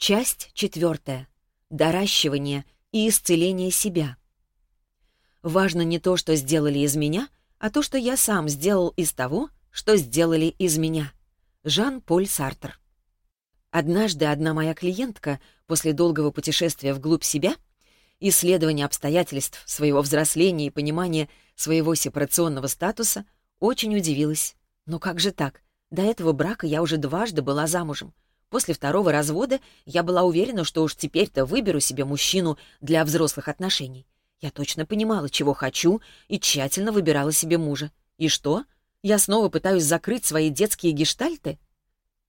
Часть четвертая. Доращивание и исцеление себя. Важно не то, что сделали из меня, а то, что я сам сделал из того, что сделали из меня. Жан-Поль Сартер. Однажды одна моя клиентка после долгого путешествия вглубь себя, исследования обстоятельств своего взросления и понимания своего сепарационного статуса, очень удивилась. Но «Ну как же так? До этого брака я уже дважды была замужем — После второго развода я была уверена, что уж теперь-то выберу себе мужчину для взрослых отношений. Я точно понимала, чего хочу, и тщательно выбирала себе мужа. И что? Я снова пытаюсь закрыть свои детские гештальты?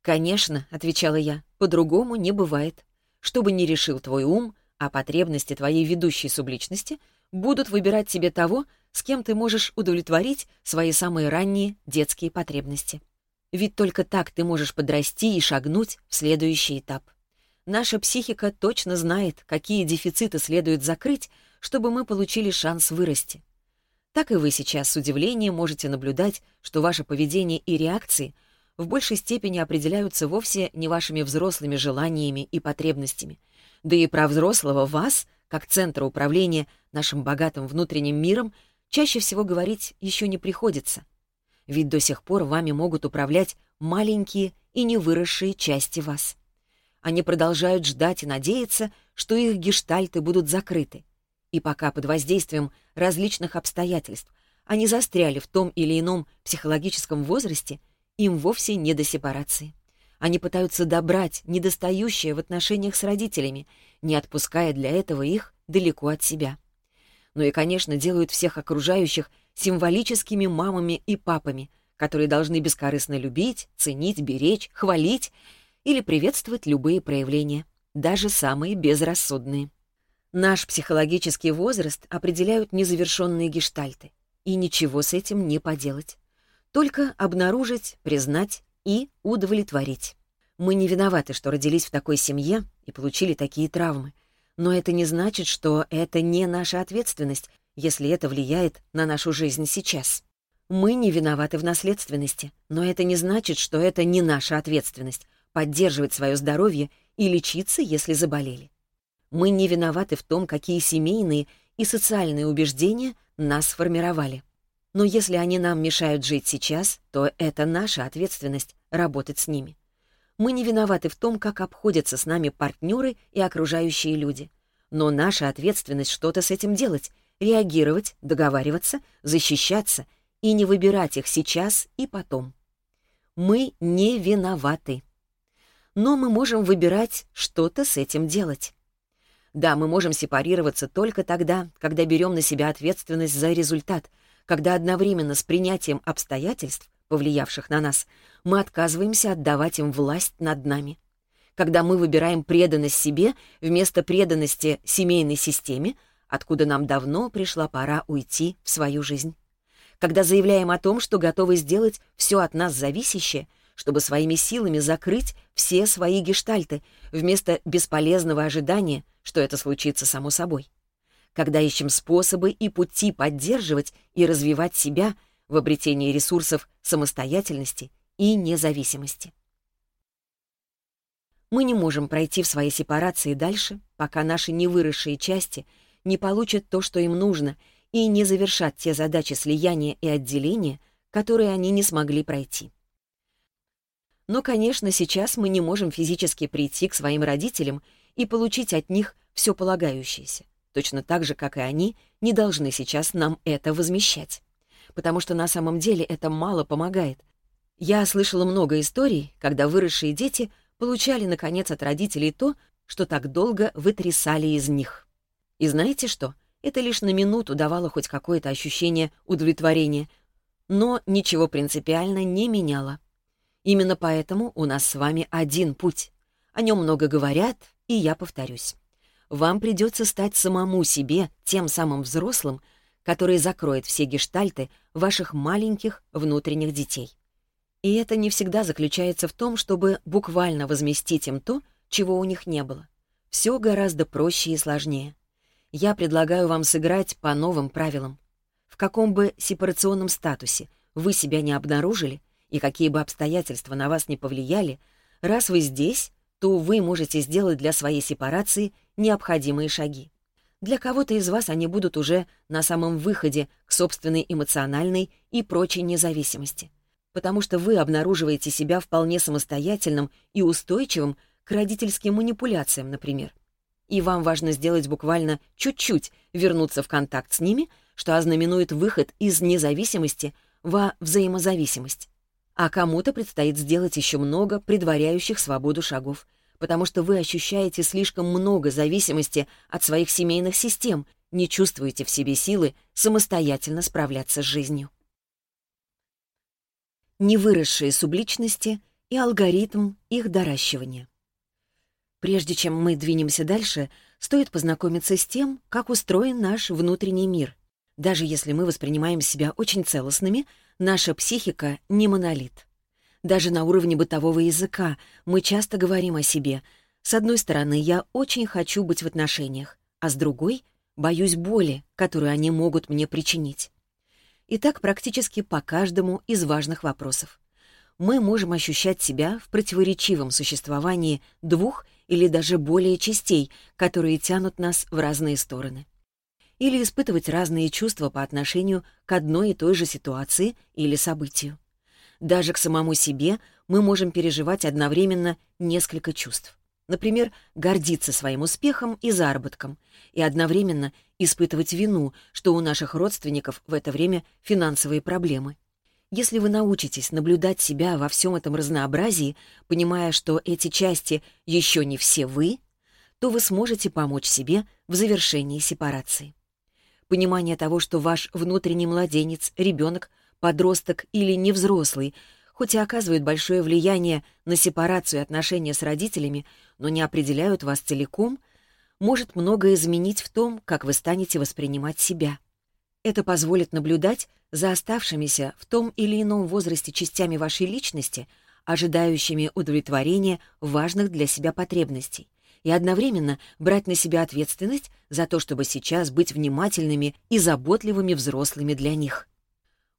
«Конечно», — отвечала я, — «по-другому не бывает. Что бы ни решил твой ум, а потребности твоей ведущей субличности будут выбирать тебе того, с кем ты можешь удовлетворить свои самые ранние детские потребности». Ведь только так ты можешь подрасти и шагнуть в следующий этап. Наша психика точно знает, какие дефициты следует закрыть, чтобы мы получили шанс вырасти. Так и вы сейчас с удивлением можете наблюдать, что ваше поведение и реакции в большей степени определяются вовсе не вашими взрослыми желаниями и потребностями. Да и про взрослого вас, как центра управления нашим богатым внутренним миром, чаще всего говорить еще не приходится ведь до сих пор вами могут управлять маленькие и невыросшие части вас. Они продолжают ждать и надеяться, что их гештальты будут закрыты. И пока под воздействием различных обстоятельств они застряли в том или ином психологическом возрасте, им вовсе не до сепарации. Они пытаются добрать недостающее в отношениях с родителями, не отпуская для этого их далеко от себя. Ну и, конечно, делают всех окружающих символическими мамами и папами, которые должны бескорыстно любить, ценить, беречь, хвалить или приветствовать любые проявления, даже самые безрассудные. Наш психологический возраст определяют незавершенные гештальты, и ничего с этим не поделать. Только обнаружить, признать и удовлетворить. Мы не виноваты, что родились в такой семье и получили такие травмы, но это не значит, что это не наша ответственность если это влияет на нашу жизнь сейчас. Мы не виноваты в наследственности, но это не значит, что это не наша ответственность — поддерживать свое здоровье и лечиться, если заболели. Мы не виноваты в том, какие семейные и социальные убеждения нас сформировали. Но если они нам мешают жить сейчас, то это наша ответственность — работать с ними. Мы не виноваты в том, как обходятся с нами партнеры и окружающие люди. Но наша ответственность что-то с этим делать — реагировать, договариваться, защищаться и не выбирать их сейчас и потом. Мы не виноваты. Но мы можем выбирать что-то с этим делать. Да, мы можем сепарироваться только тогда, когда берем на себя ответственность за результат, когда одновременно с принятием обстоятельств, повлиявших на нас, мы отказываемся отдавать им власть над нами. Когда мы выбираем преданность себе вместо преданности семейной системе, откуда нам давно пришла пора уйти в свою жизнь. Когда заявляем о том, что готовы сделать все от нас зависящее, чтобы своими силами закрыть все свои гештальты, вместо бесполезного ожидания, что это случится само собой. Когда ищем способы и пути поддерживать и развивать себя в обретении ресурсов самостоятельности и независимости. Мы не можем пройти в своей сепарации дальше, пока наши невыросшие части — не получат то, что им нужно, и не завершат те задачи слияния и отделения, которые они не смогли пройти. Но, конечно, сейчас мы не можем физически прийти к своим родителям и получить от них все полагающееся, точно так же, как и они не должны сейчас нам это возмещать. Потому что на самом деле это мало помогает. Я слышала много историй, когда выросшие дети получали, наконец, от родителей то, что так долго вытрясали из них. И знаете что? Это лишь на минуту давало хоть какое-то ощущение удовлетворения, но ничего принципиально не меняло. Именно поэтому у нас с вами один путь. О нем много говорят, и я повторюсь. Вам придется стать самому себе тем самым взрослым, который закроет все гештальты ваших маленьких внутренних детей. И это не всегда заключается в том, чтобы буквально возместить им то, чего у них не было. Все гораздо проще и сложнее. я предлагаю вам сыграть по новым правилам. В каком бы сепарационном статусе вы себя не обнаружили и какие бы обстоятельства на вас не повлияли, раз вы здесь, то вы можете сделать для своей сепарации необходимые шаги. Для кого-то из вас они будут уже на самом выходе к собственной эмоциональной и прочей независимости, потому что вы обнаруживаете себя вполне самостоятельным и устойчивым к родительским манипуляциям, например и вам важно сделать буквально чуть-чуть, вернуться в контакт с ними, что ознаменует выход из независимости во взаимозависимость. А кому-то предстоит сделать еще много предваряющих свободу шагов, потому что вы ощущаете слишком много зависимости от своих семейных систем, не чувствуете в себе силы самостоятельно справляться с жизнью. Невыросшие субличности и алгоритм их доращивания. Прежде чем мы двинемся дальше, стоит познакомиться с тем, как устроен наш внутренний мир. Даже если мы воспринимаем себя очень целостными, наша психика не монолит. Даже на уровне бытового языка мы часто говорим о себе. С одной стороны, я очень хочу быть в отношениях, а с другой — боюсь боли, которую они могут мне причинить. И так практически по каждому из важных вопросов. Мы можем ощущать себя в противоречивом существовании двух или даже более частей, которые тянут нас в разные стороны. Или испытывать разные чувства по отношению к одной и той же ситуации или событию. Даже к самому себе мы можем переживать одновременно несколько чувств. Например, гордиться своим успехом и заработком, и одновременно испытывать вину, что у наших родственников в это время финансовые проблемы. Если вы научитесь наблюдать себя во всем этом разнообразии, понимая, что эти части еще не все вы, то вы сможете помочь себе в завершении сепарации понимание того, что ваш внутренний младенец, ребенок, подросток или невзрослый, хоть и оказывают большое влияние на сепарацию отношения с родителями, но не определяют вас целиком, может многое изменить в том, как вы станете воспринимать себя. Это позволит наблюдать за за оставшимися в том или ином возрасте частями вашей личности, ожидающими удовлетворения важных для себя потребностей, и одновременно брать на себя ответственность за то, чтобы сейчас быть внимательными и заботливыми взрослыми для них.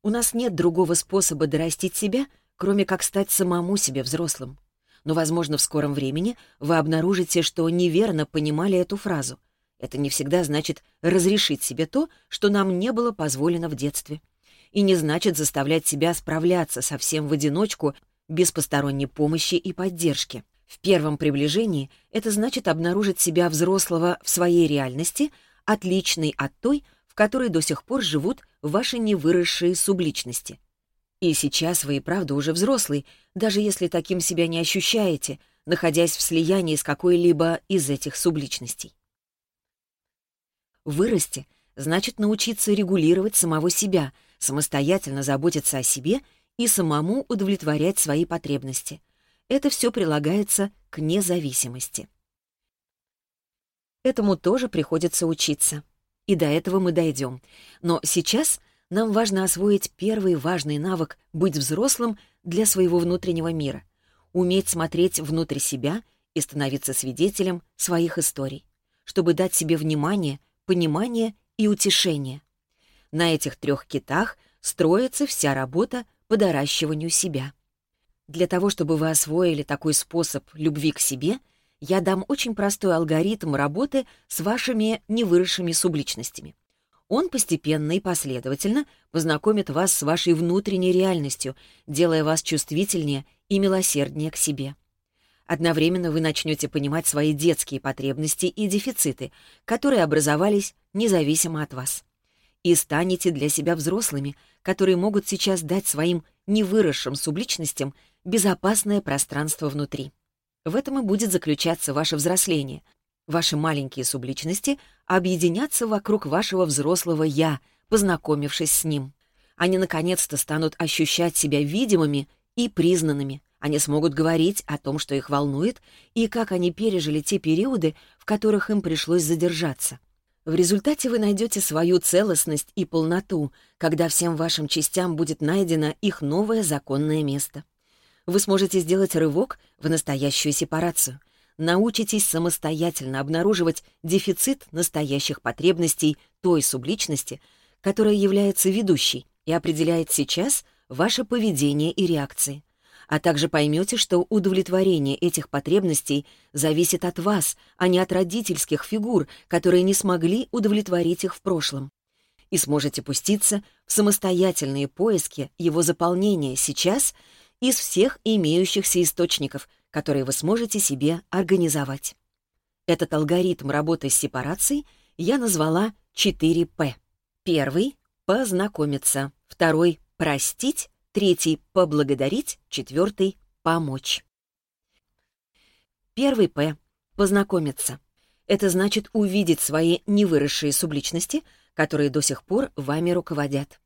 У нас нет другого способа дорастить себя, кроме как стать самому себе взрослым. Но, возможно, в скором времени вы обнаружите, что неверно понимали эту фразу. Это не всегда значит разрешить себе то, что нам не было позволено в детстве и не значит заставлять себя справляться совсем в одиночку, без посторонней помощи и поддержки. В первом приближении это значит обнаружить себя взрослого в своей реальности, отличной от той, в которой до сих пор живут ваши невыросшие субличности. И сейчас вы и правда уже взрослый, даже если таким себя не ощущаете, находясь в слиянии с какой-либо из этих субличностей. Вырасти — значит научиться регулировать самого себя — Самостоятельно заботиться о себе и самому удовлетворять свои потребности. Это все прилагается к независимости. Этому тоже приходится учиться. И до этого мы дойдем. Но сейчас нам важно освоить первый важный навык быть взрослым для своего внутреннего мира, уметь смотреть внутрь себя и становиться свидетелем своих историй, чтобы дать себе внимание, понимание и утешение — на этих трех китах строится вся работа по доращиванию себя. Для того, чтобы вы освоили такой способ любви к себе, я дам очень простой алгоритм работы с вашими невыросшими субличностями. Он постепенно и последовательно познакомит вас с вашей внутренней реальностью, делая вас чувствительнее и милосерднее к себе. Одновременно вы начнете понимать свои детские потребности и дефициты, которые образовались независимо от вас и станете для себя взрослыми, которые могут сейчас дать своим невыросшим субличностям безопасное пространство внутри. В этом и будет заключаться ваше взросление. Ваши маленькие субличности объединятся вокруг вашего взрослого «я», познакомившись с ним. Они наконец-то станут ощущать себя видимыми и признанными. Они смогут говорить о том, что их волнует, и как они пережили те периоды, в которых им пришлось задержаться — в результате вы найдете свою целостность и полноту, когда всем вашим частям будет найдено их новое законное место. Вы сможете сделать рывок в настоящую сепарацию. Научитесь самостоятельно обнаруживать дефицит настоящих потребностей той субличности, которая является ведущей и определяет сейчас ваше поведение и реакции а также поймете, что удовлетворение этих потребностей зависит от вас, а не от родительских фигур, которые не смогли удовлетворить их в прошлом. И сможете пуститься в самостоятельные поиски его заполнения сейчас из всех имеющихся источников, которые вы сможете себе организовать. Этот алгоритм работы с сепарацией я назвала 4П. Первый — познакомиться. Второй — простить третий — поблагодарить, четвертый — помочь. Первый «П» — познакомиться. Это значит увидеть свои невыросшие субличности, которые до сих пор вами руководят.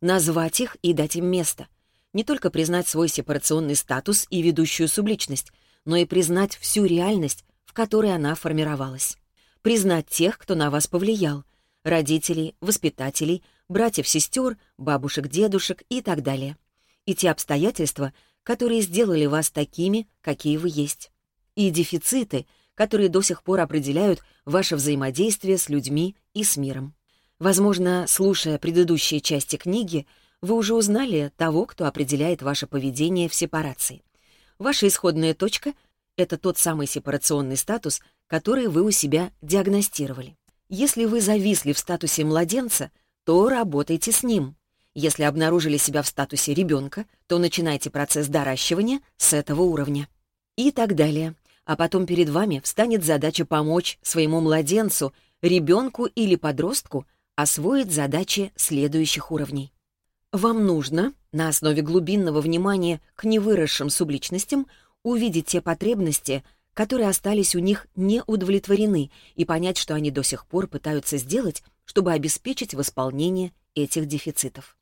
Назвать их и дать им место. Не только признать свой сепарационный статус и ведущую субличность, но и признать всю реальность, в которой она формировалась. Признать тех, кто на вас повлиял. Родителей, воспитателей, братьев-сестер, бабушек-дедушек и так далее и те обстоятельства, которые сделали вас такими, какие вы есть, и дефициты, которые до сих пор определяют ваше взаимодействие с людьми и с миром. Возможно, слушая предыдущие части книги, вы уже узнали того, кто определяет ваше поведение в сепарации. Ваша исходная точка — это тот самый сепарационный статус, который вы у себя диагностировали. Если вы зависли в статусе младенца, то работайте с ним. Если обнаружили себя в статусе ребенка, то начинайте процесс доращивания с этого уровня. И так далее. А потом перед вами встанет задача помочь своему младенцу, ребенку или подростку освоить задачи следующих уровней. Вам нужно, на основе глубинного внимания к невыросшим субличностям, увидеть те потребности, которые остались у них не удовлетворены, и понять, что они до сих пор пытаются сделать, чтобы обеспечить восполнение этих дефицитов.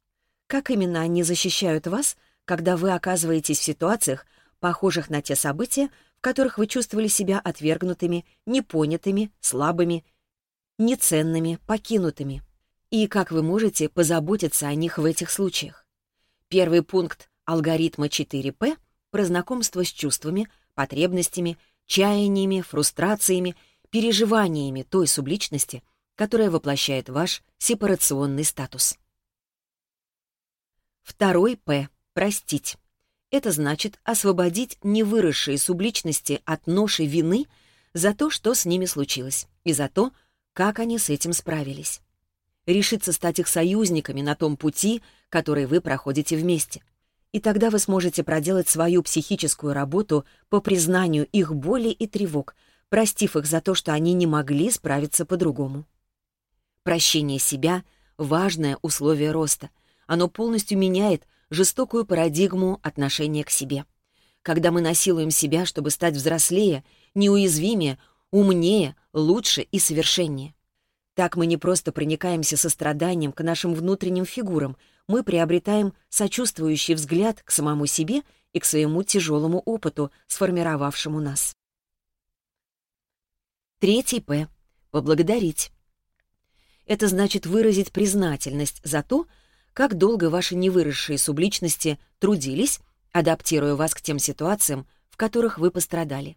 Как именно они защищают вас, когда вы оказываетесь в ситуациях, похожих на те события, в которых вы чувствовали себя отвергнутыми, непонятыми, слабыми, неценными, покинутыми? И как вы можете позаботиться о них в этих случаях? Первый пункт алгоритма 4П про знакомство с чувствами, потребностями, чаяниями, фрустрациями, переживаниями той субличности, которая воплощает ваш сепарационный статус. Второй «П» — простить. Это значит освободить невыросшие субличности от ноши вины за то, что с ними случилось, и за то, как они с этим справились. Решиться стать их союзниками на том пути, который вы проходите вместе. И тогда вы сможете проделать свою психическую работу по признанию их боли и тревог, простив их за то, что они не могли справиться по-другому. Прощение себя — важное условие роста — оно полностью меняет жестокую парадигму отношения к себе. Когда мы насилуем себя, чтобы стать взрослее, неуязвимее, умнее, лучше и совершеннее. Так мы не просто проникаемся состраданием к нашим внутренним фигурам, мы приобретаем сочувствующий взгляд к самому себе и к своему тяжелому опыту, сформировавшему нас. Третий «П» — поблагодарить. Это значит выразить признательность за то, как долго ваши невыросшие субличности трудились, адаптируя вас к тем ситуациям, в которых вы пострадали.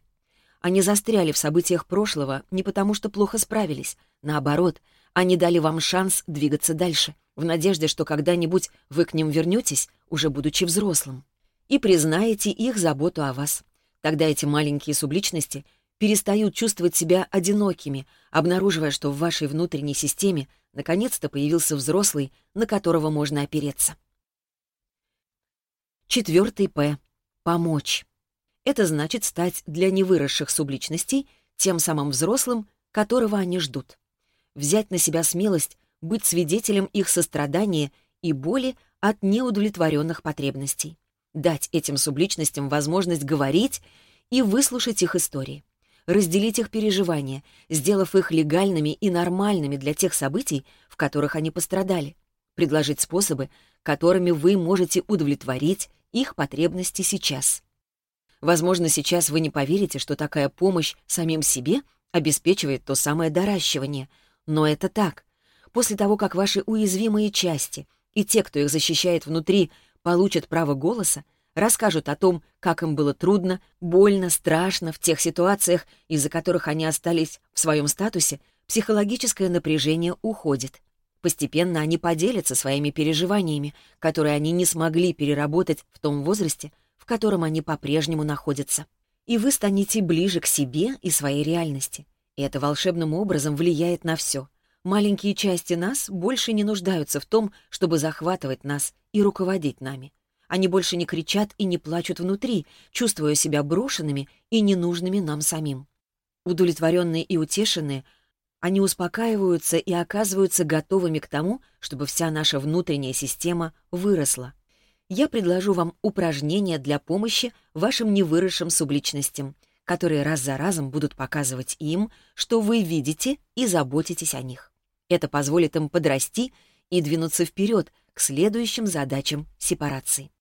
Они застряли в событиях прошлого не потому, что плохо справились. Наоборот, они дали вам шанс двигаться дальше, в надежде, что когда-нибудь вы к ним вернетесь, уже будучи взрослым, и признаете их заботу о вас. Тогда эти маленькие субличности перестают чувствовать себя одинокими, обнаруживая, что в вашей внутренней системе наконец-то появился взрослый, на которого можно опереться. Четвертый П. Помочь. Это значит стать для невыросших субличностей тем самым взрослым, которого они ждут. Взять на себя смелость быть свидетелем их сострадания и боли от неудовлетворенных потребностей. Дать этим субличностям возможность говорить и выслушать их истории разделить их переживания, сделав их легальными и нормальными для тех событий, в которых они пострадали, предложить способы, которыми вы можете удовлетворить их потребности сейчас. Возможно, сейчас вы не поверите, что такая помощь самим себе обеспечивает то самое доращивание, но это так. После того, как ваши уязвимые части и те, кто их защищает внутри, получат право голоса, расскажут о том, как им было трудно, больно, страшно в тех ситуациях, из-за которых они остались в своем статусе, психологическое напряжение уходит. Постепенно они поделятся своими переживаниями, которые они не смогли переработать в том возрасте, в котором они по-прежнему находятся. И вы станете ближе к себе и своей реальности. И это волшебным образом влияет на все. Маленькие части нас больше не нуждаются в том, чтобы захватывать нас и руководить нами. Они больше не кричат и не плачут внутри, чувствуя себя брошенными и ненужными нам самим. Удовлетворенные и утешенные, они успокаиваются и оказываются готовыми к тому, чтобы вся наша внутренняя система выросла. Я предложу вам упражнения для помощи вашим невыросшим субличностям, которые раз за разом будут показывать им, что вы видите и заботитесь о них. Это позволит им подрасти и двинуться вперед к следующим задачам сепарации.